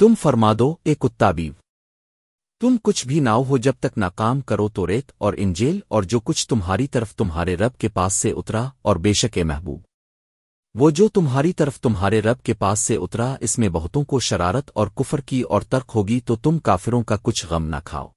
تم فرما دو، اے کتا بیو۔ تم کچھ بھی نہ ہو جب تک ناکام کرو تو ریت اور انجیل اور جو کچھ تمہاری طرف تمہارے رب کے پاس سے اترا اور بے شک محبوب۔ وہ جو تمہاری طرف تمہارے رب کے پاس سے اترا، اس میں بہتوں کو شرارت اور کفر کی اور ترک ہوگی تو تم کافروں کا کچھ غم نہ کھاؤ۔